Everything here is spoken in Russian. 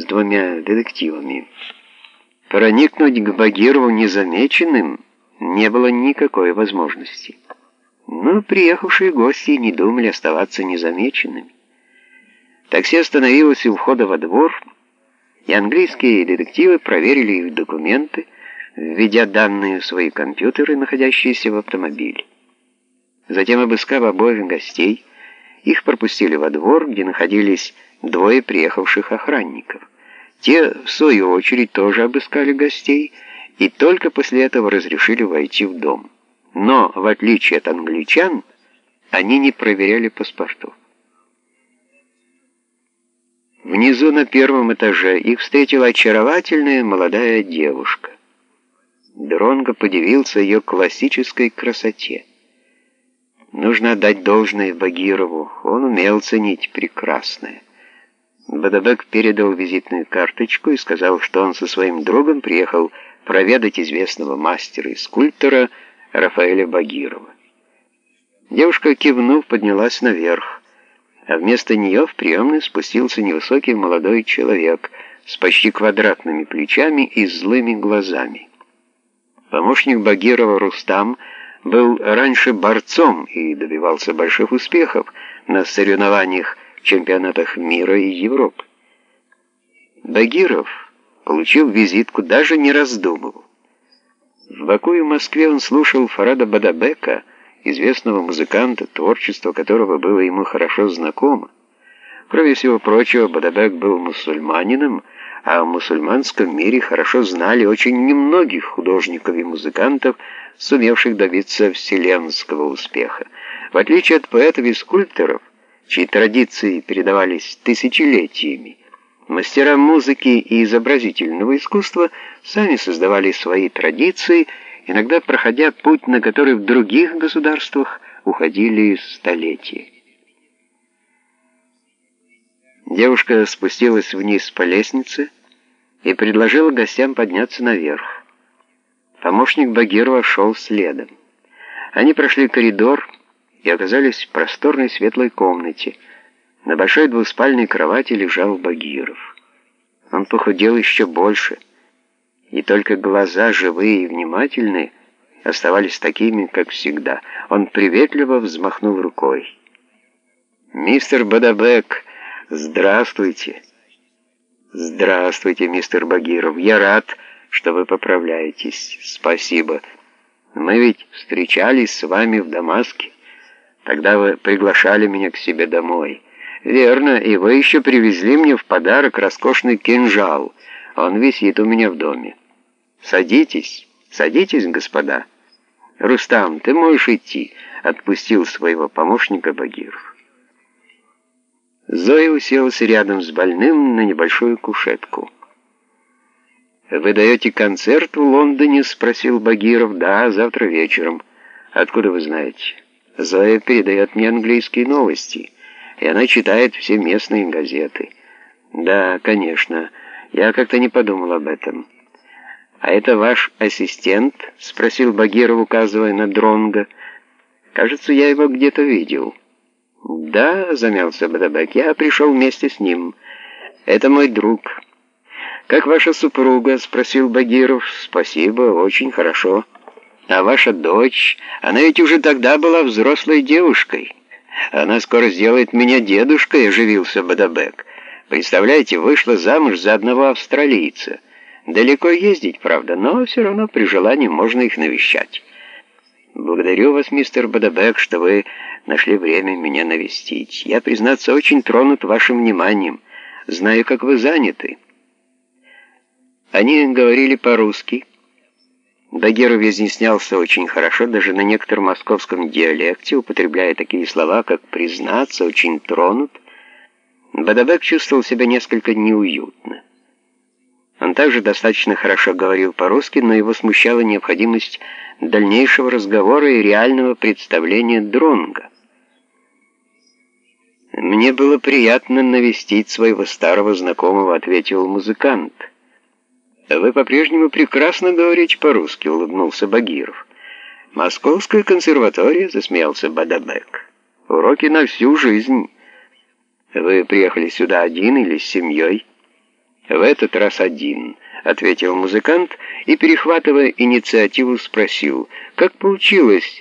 с двумя детективами. Проникнуть к Багирову незамеченным не было никакой возможности. Но приехавшие гости не думали оставаться незамеченными. Такси остановилось у входа во двор, и английские детективы проверили их документы, введя данные в свои компьютеры, находящиеся в автомобиле. Затем, обыскав обоих гостей, их пропустили во двор, где находились двое приехавших охранников. Те, в свою очередь, тоже обыскали гостей и только после этого разрешили войти в дом. Но, в отличие от англичан, они не проверяли паспортов. Внизу на первом этаже их встретила очаровательная молодая девушка. Дронго подивился ее классической красоте. Нужно отдать должное Багирову, он умел ценить прекрасное. Бадабек передал визитную карточку и сказал, что он со своим другом приехал проведать известного мастера и скульптора Рафаэля Багирова. Девушка, кивнув, поднялась наверх, а вместо нее в приемную спустился невысокий молодой человек с почти квадратными плечами и злыми глазами. Помощник Багирова Рустам был раньше борцом и добивался больших успехов на соревнованиях чемпионатах мира и Европы. Багиров получил визитку, даже не раздумывал. В Баку и Москве он слушал Фарада Бадабека, известного музыканта, творчество которого было ему хорошо знакомо. Кроме всего прочего, Бадабек был мусульманином, а в мусульманском мире хорошо знали очень немногих художников и музыкантов, сумевших добиться вселенского успеха. В отличие от поэтов и скульпторов, чьи традиции передавались тысячелетиями. Мастера музыки и изобразительного искусства сами создавали свои традиции, иногда проходя путь, на который в других государствах уходили столетия. Девушка спустилась вниз по лестнице и предложила гостям подняться наверх. Помощник Багирова шел следом. Они прошли коридор, и оказались в просторной светлой комнате. На большой двуспальной кровати лежал Багиров. Он похудел еще больше, и только глаза, живые и внимательные, оставались такими, как всегда. Он приветливо взмахнул рукой. «Мистер Бадабек, здравствуйте!» «Здравствуйте, мистер Багиров. Я рад, что вы поправляетесь. Спасибо. Мы ведь встречались с вами в Дамаске». Тогда вы приглашали меня к себе домой. Верно, и вы еще привезли мне в подарок роскошный кинжал. Он висит у меня в доме. Садитесь, садитесь, господа. Рустам, ты можешь идти, отпустил своего помощника Багиров. Зоя уселась рядом с больным на небольшую кушетку. «Вы даете концерт в Лондоне?» — спросил Багиров. «Да, завтра вечером. Откуда вы знаете?» Зоя передает мне английские новости, и она читает все местные газеты. Да, конечно, я как-то не подумал об этом. «А это ваш ассистент?» — спросил Багиров, указывая на Дронга. «Кажется, я его где-то видел». «Да», — замялся Бадабек, — «я пришел вместе с ним. Это мой друг». «Как ваша супруга?» — спросил Багиров. «Спасибо, очень хорошо». А ваша дочь, она ведь уже тогда была взрослой девушкой. Она скоро сделает меня дедушкой, оживился Бадабек. Представляете, вышла замуж за одного австралийца. Далеко ездить, правда, но все равно при желании можно их навещать. Благодарю вас, мистер Бадабек, что вы нашли время меня навестить. Я, признаться, очень тронут вашим вниманием. Знаю, как вы заняты. Они говорили по-русски. Дагеров изъяснялся очень хорошо, даже на некотором московском диалекте, употребляя такие слова, как «признаться», «очень тронут». Бадабек чувствовал себя несколько неуютно. Он также достаточно хорошо говорил по-русски, но его смущала необходимость дальнейшего разговора и реального представления Дронга. «Мне было приятно навестить своего старого знакомого», — ответил музыкант. «Вы по-прежнему прекрасно говорите по-русски», — улыбнулся Багиров. «Московская консерватория», — засмеялся Бадабек. «Уроки на всю жизнь. Вы приехали сюда один или с семьей?» «В этот раз один», — ответил музыкант и, перехватывая инициативу, спросил, «Как получилось,